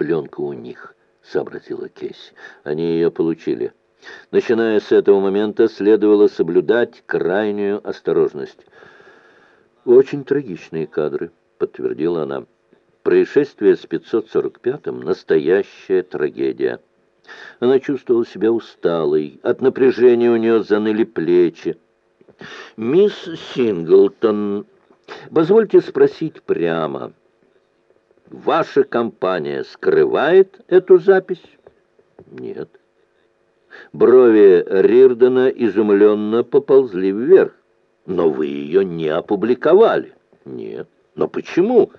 пленка у них», — сообразила Кейси. «Они ее получили». Начиная с этого момента, следовало соблюдать крайнюю осторожность. «Очень трагичные кадры», — подтвердила она. «Происшествие с 545-м — настоящая трагедия». Она чувствовала себя усталой, от напряжения у нее заныли плечи. «Мисс Синглтон, позвольте спросить прямо, ваша компания скрывает эту запись?» «Нет». Брови Рирдена изумленно поползли вверх. «Но вы ее не опубликовали?» «Нет». «Но почему?»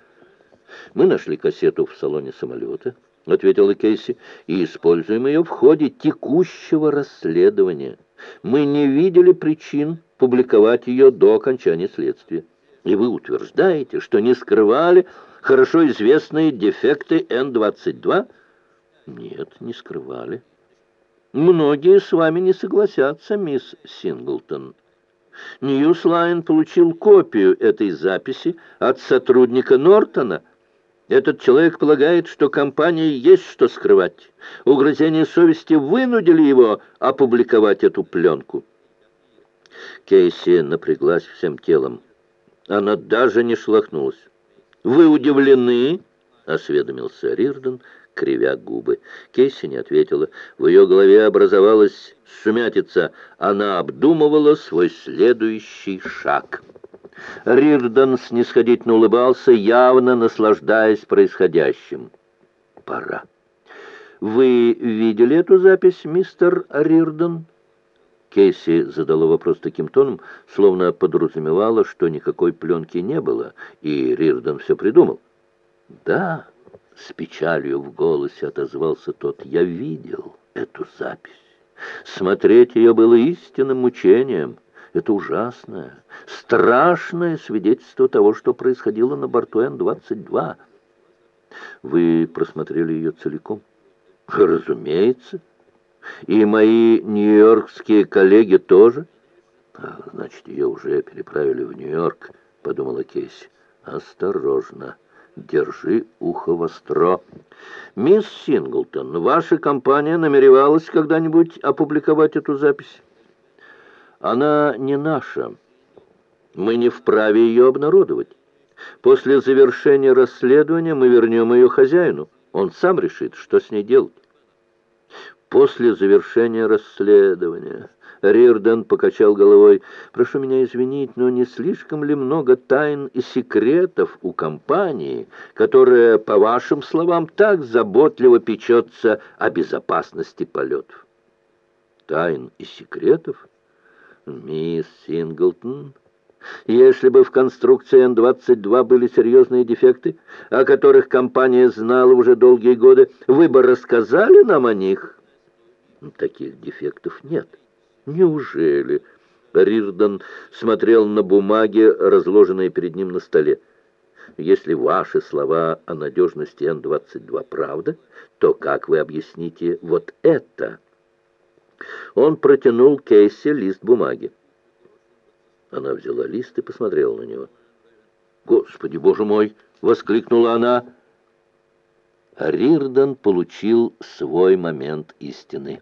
«Мы нашли кассету в салоне самолета». — ответила Кейси, — «и используем ее в ходе текущего расследования. Мы не видели причин публиковать ее до окончания следствия. И вы утверждаете, что не скрывали хорошо известные дефекты Н-22?» «Нет, не скрывали». «Многие с вами не согласятся, мисс Синглтон». Ньюслайн получил копию этой записи от сотрудника Нортона — этот человек полагает, что компании есть что скрывать. Угрызения совести вынудили его опубликовать эту пленку. Кейси напряглась всем телом. Она даже не шлахнулась. «Вы удивлены?» — осведомился Рирден, кривя губы. Кейси не ответила. В ее голове образовалась сумятица. Она обдумывала свой следующий шаг. Рирдон снисходительно улыбался, явно наслаждаясь происходящим. «Пора». «Вы видели эту запись, мистер Рирдон?» Кейси задала вопрос таким тоном, словно подразумевала, что никакой пленки не было, и Рирдон все придумал. «Да», — с печалью в голосе отозвался тот, — «я видел эту запись. Смотреть ее было истинным мучением». Это ужасное, страшное свидетельство того, что происходило на борту Н-22. Вы просмотрели ее целиком? Разумеется. И мои нью-йоркские коллеги тоже? А, значит, ее уже переправили в Нью-Йорк, подумала Кейси. Осторожно. Держи ухо востро. Мисс Синглтон, ваша компания намеревалась когда-нибудь опубликовать эту запись? Она не наша. Мы не вправе ее обнародовать. После завершения расследования мы вернем ее хозяину. Он сам решит, что с ней делать. После завершения расследования... Рирден покачал головой. «Прошу меня извинить, но не слишком ли много тайн и секретов у компании, которая, по вашим словам, так заботливо печется о безопасности полетов?» «Тайн и секретов?» «Мисс Синглтон, если бы в конструкции Н-22 были серьезные дефекты, о которых компания знала уже долгие годы, вы бы рассказали нам о них?» «Таких дефектов нет». «Неужели?» Рирдон смотрел на бумаги, разложенные перед ним на столе. «Если ваши слова о надежности Н-22 правда, то как вы объясните вот это?» Он протянул Кейси лист бумаги. Она взяла лист и посмотрела на него. «Господи, боже мой!» — воскликнула она. Рирдан получил свой момент истины.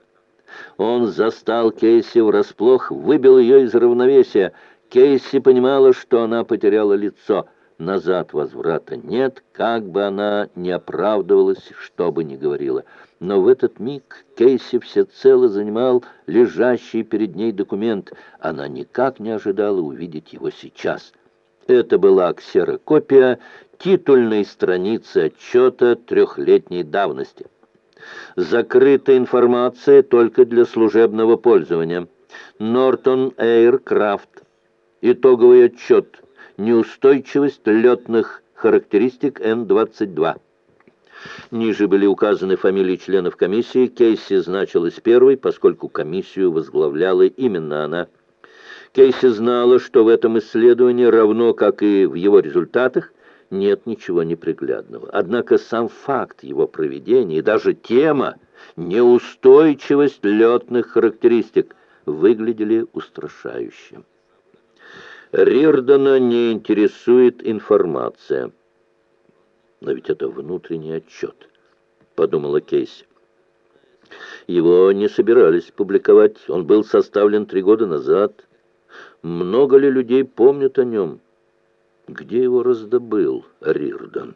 Он застал Кейси врасплох, выбил ее из равновесия. Кейси понимала, что она потеряла лицо. Назад возврата нет, как бы она ни оправдывалась, что бы ни говорила. Но в этот миг Кейси всецело занимал лежащий перед ней документ. Она никак не ожидала увидеть его сейчас. Это была ксерокопия титульной страницы отчета трехлетней давности. Закрытая информация только для служебного пользования. Нортон Эйркрафт. Итоговый отчет. Неустойчивость летных характеристик Н-22. Ниже были указаны фамилии членов комиссии. Кейси значилась первой, поскольку комиссию возглавляла именно она. Кейси знала, что в этом исследовании, равно как и в его результатах, нет ничего неприглядного. Однако сам факт его проведения и даже тема неустойчивость летных характеристик выглядели устрашающе. Рирдона не интересует информация. Но ведь это внутренний отчет. подумала Кейси. Его не собирались публиковать. Он был составлен три года назад. Много ли людей помнят о нем? Где его раздобыл Рирдан?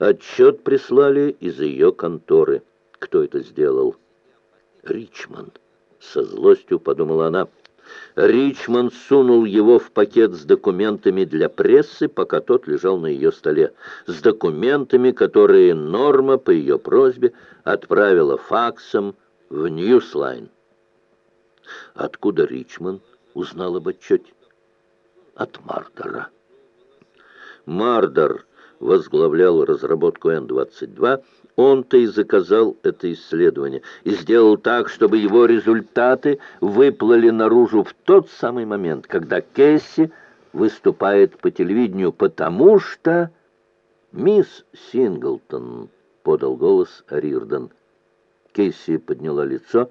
Отчет прислали из ее конторы. Кто это сделал? Ричмонд. Со злостью подумала она. Ричмонд сунул его в пакет с документами для прессы, пока тот лежал на ее столе. С документами, которые Норма по ее просьбе отправила факсом в Ньюслайн. Откуда Ричмонд узнал об отчете? От Мардера. Мардер возглавлял разработку Н-22, он-то и заказал это исследование и сделал так, чтобы его результаты выплыли наружу в тот самый момент, когда Кэсси выступает по телевидению, потому что... «Мисс Синглтон», — подал голос Рирден. Кейси подняла лицо.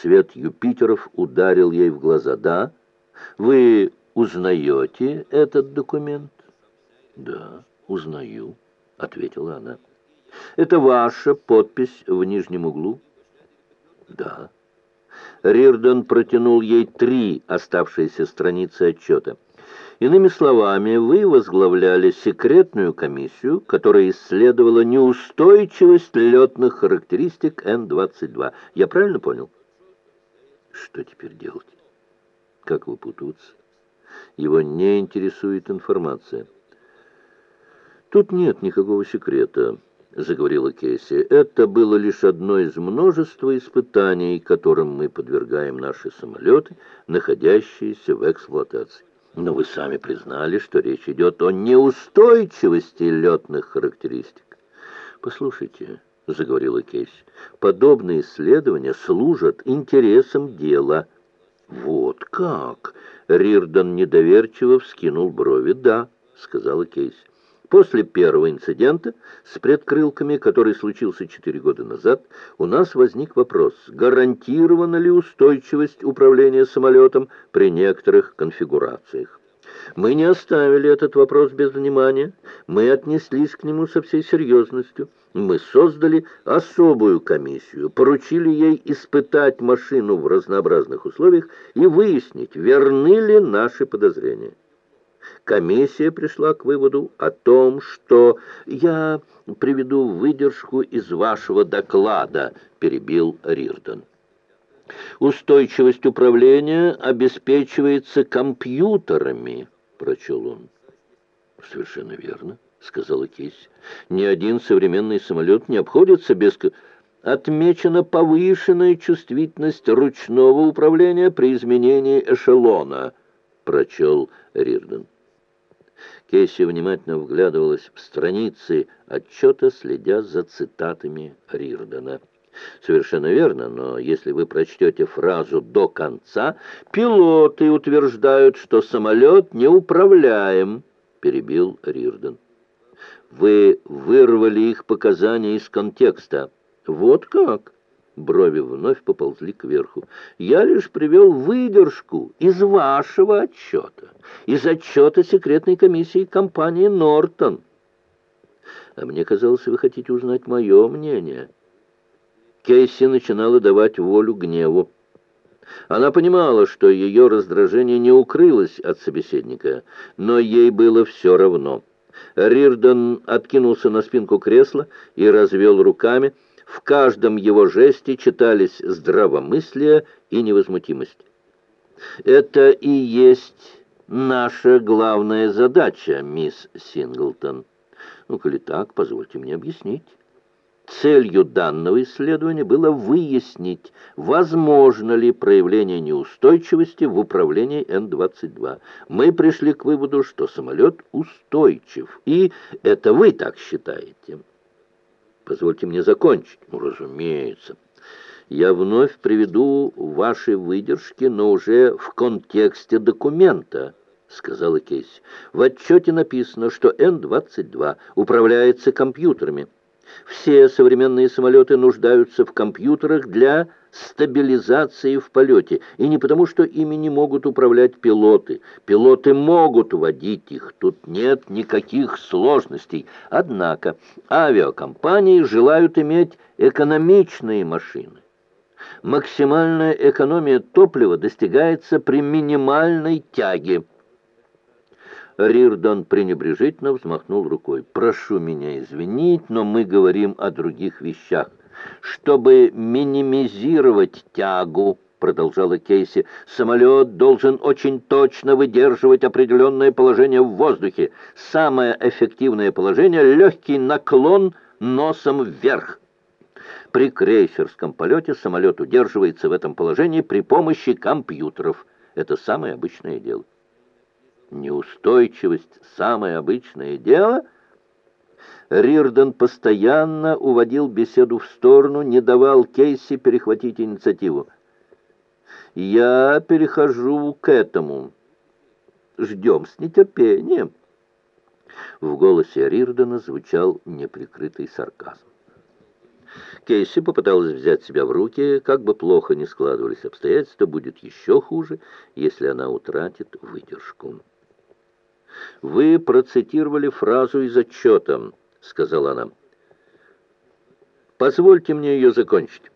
Свет Юпитеров ударил ей в глаза. «Да? Вы узнаете этот документ?» «Да, узнаю», — ответила она. Это ваша подпись в нижнем углу? Да. Рирдон протянул ей три оставшиеся страницы отчета. Иными словами, вы возглавляли секретную комиссию, которая исследовала неустойчивость летных характеристик Н-22. Я правильно понял? Что теперь делать? Как выпутываться? Его не интересует информация. Тут нет никакого секрета. — заговорила Кейси, — «это было лишь одно из множества испытаний, которым мы подвергаем наши самолеты, находящиеся в эксплуатации. Но вы сами признали, что речь идет о неустойчивости летных характеристик. Послушайте, — заговорила Кейси, — подобные исследования служат интересам дела. Вот как? Рирдан недоверчиво вскинул брови. Да, — сказала Кейси. После первого инцидента с предкрылками, который случился четыре года назад, у нас возник вопрос, гарантирована ли устойчивость управления самолетом при некоторых конфигурациях. Мы не оставили этот вопрос без внимания, мы отнеслись к нему со всей серьезностью. Мы создали особую комиссию, поручили ей испытать машину в разнообразных условиях и выяснить, верны ли наши подозрения комиссия пришла к выводу о том, что я приведу выдержку из вашего доклада, перебил Рирдон. Устойчивость управления обеспечивается компьютерами, прочел он. Совершенно верно, сказала Кейси. Ни один современный самолет не обходится без... Отмечена повышенная чувствительность ручного управления при изменении эшелона, прочел Рирден. Кейси внимательно вглядывалась в страницы отчета, следя за цитатами Рирдена. Совершенно верно, но если вы прочтете фразу до конца, пилоты утверждают, что самолет неуправляем, перебил Рирден. Вы вырвали их показания из контекста. Вот как? Брови вновь поползли кверху. «Я лишь привел выдержку из вашего отчета, из отчета секретной комиссии компании «Нортон». А мне казалось, вы хотите узнать мое мнение». Кейси начинала давать волю гневу. Она понимала, что ее раздражение не укрылось от собеседника, но ей было все равно. Рирдон откинулся на спинку кресла и развел руками, в каждом его жесте читались здравомыслие и невозмутимость. «Это и есть наша главная задача, мисс Синглтон. Ну, коли так, позвольте мне объяснить». Целью данного исследования было выяснить, возможно ли проявление неустойчивости в управлении Н-22. Мы пришли к выводу, что самолет устойчив, и это вы так считаете. Позвольте мне закончить. Ну, разумеется. Я вновь приведу ваши выдержки, но уже в контексте документа, сказала Кейси. В отчете написано, что Н-22 управляется компьютерами. Все современные самолеты нуждаются в компьютерах для стабилизации в полете. И не потому, что ими не могут управлять пилоты. Пилоты могут водить их, тут нет никаких сложностей. Однако авиакомпании желают иметь экономичные машины. Максимальная экономия топлива достигается при минимальной тяге. Рирдон пренебрежительно взмахнул рукой. «Прошу меня извинить, но мы говорим о других вещах. Чтобы минимизировать тягу, продолжала Кейси, самолет должен очень точно выдерживать определенное положение в воздухе. Самое эффективное положение — легкий наклон носом вверх. При крейсерском полете самолет удерживается в этом положении при помощи компьютеров. Это самое обычное дело. Неустойчивость — самое обычное дело — Рирден постоянно уводил беседу в сторону, не давал Кейси перехватить инициативу. «Я перехожу к этому. Ждем с нетерпением». В голосе Рирдена звучал неприкрытый сарказм. Кейси попыталась взять себя в руки, как бы плохо ни складывались обстоятельства, будет еще хуже, если она утратит выдержку. Вы процитировали фразу из отчета — сказала она. «Позвольте мне ее закончить.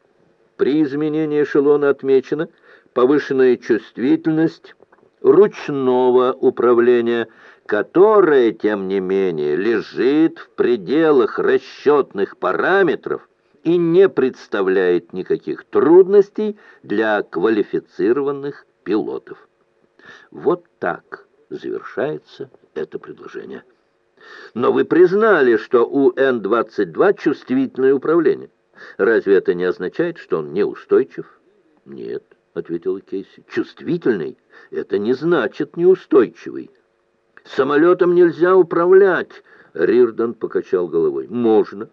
При изменении эшелона отмечена повышенная чувствительность ручного управления, которое, тем не менее, лежит в пределах расчетных параметров и не представляет никаких трудностей для квалифицированных пилотов. Вот так завершается это предложение. Но вы признали, что у Н-22 чувствительное управление. Разве это не означает, что он неустойчив? Нет, ответила Кейси. Чувствительный — это не значит неустойчивый. Самолетом нельзя управлять, Рирдан покачал головой. Можно.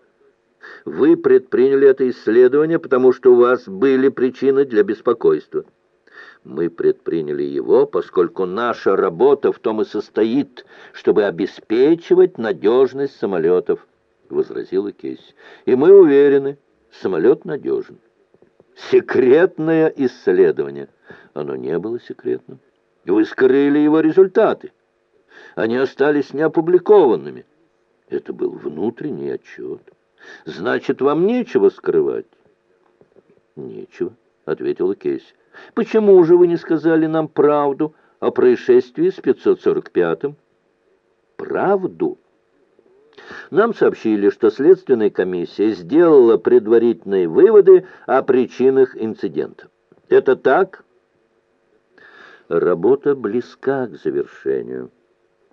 Вы предприняли это исследование, потому что у вас были причины для беспокойства. Мы предприняли его, поскольку наша работа в том и состоит, чтобы обеспечивать надежность самолетов, — возразила Кейси. И мы уверены, самолет надежен. Секретное исследование. Оно не было секретным. Вы скрыли его результаты. Они остались неопубликованными. Это был внутренний отчет. Значит, вам нечего скрывать? Нечего, — ответила Кейси. Почему же вы не сказали нам правду о происшествии с 545-м? Правду? Нам сообщили, что следственная комиссия сделала предварительные выводы о причинах инцидента. Это так? Работа близка к завершению.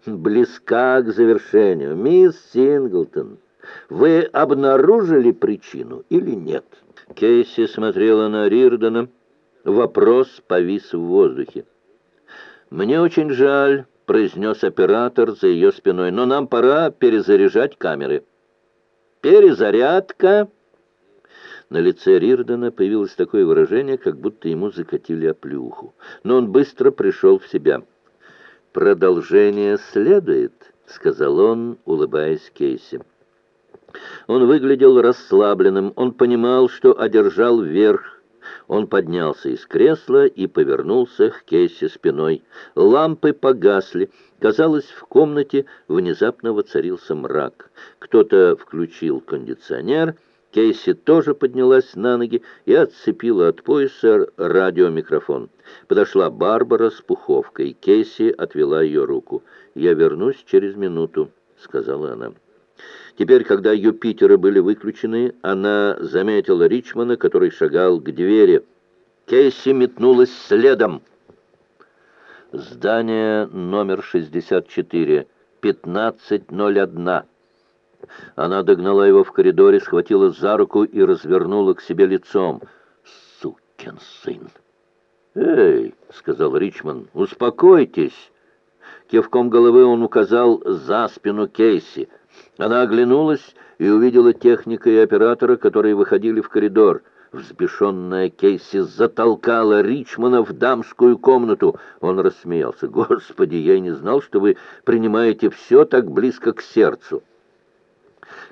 Близка к завершению. Мисс Синглтон, вы обнаружили причину или нет? Кейси смотрела на Рирдена. Вопрос повис в воздухе. «Мне очень жаль», — произнес оператор за ее спиной, «но нам пора перезаряжать камеры». «Перезарядка!» На лице Рирдена появилось такое выражение, как будто ему закатили оплюху. Но он быстро пришел в себя. «Продолжение следует», — сказал он, улыбаясь Кейси. Он выглядел расслабленным, он понимал, что одержал верх, он поднялся из кресла и повернулся к Кейси спиной. Лампы погасли. Казалось, в комнате внезапно воцарился мрак. Кто-то включил кондиционер. Кейси тоже поднялась на ноги и отцепила от пояса радиомикрофон. Подошла Барбара с пуховкой. Кейси отвела ее руку. «Я вернусь через минуту», — сказала она. Теперь, когда Юпитеры были выключены, она заметила Ричмана, который шагал к двери. Кейси метнулась следом. Здание номер 64, 1501. Она догнала его в коридоре, схватила за руку и развернула к себе лицом. «Сукин сын!» «Эй!» — сказал Ричман. «Успокойтесь!» Кивком головы он указал за спину Кейси — она оглянулась и увидела техника и оператора, которые выходили в коридор. Взбешенная Кейси затолкала Ричмана в дамскую комнату. Он рассмеялся. «Господи, я и не знал, что вы принимаете все так близко к сердцу».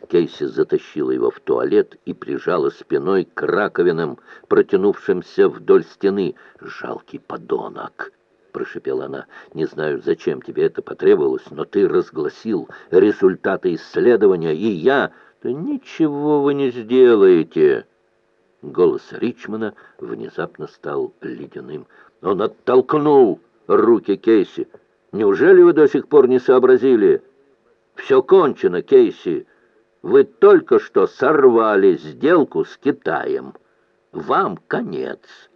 Кейси затащила его в туалет и прижала спиной к раковинам, протянувшимся вдоль стены. «Жалкий подонок!» — прошепела она. «Не знаю, зачем тебе это потребовалось, но ты разгласил результаты исследования, и я...» «Да ничего вы не сделаете!» Голос Ричмана внезапно стал ледяным. Он оттолкнул руки Кейси. «Неужели вы до сих пор не сообразили?» «Все кончено, Кейси. Вы только что сорвали сделку с Китаем. Вам конец».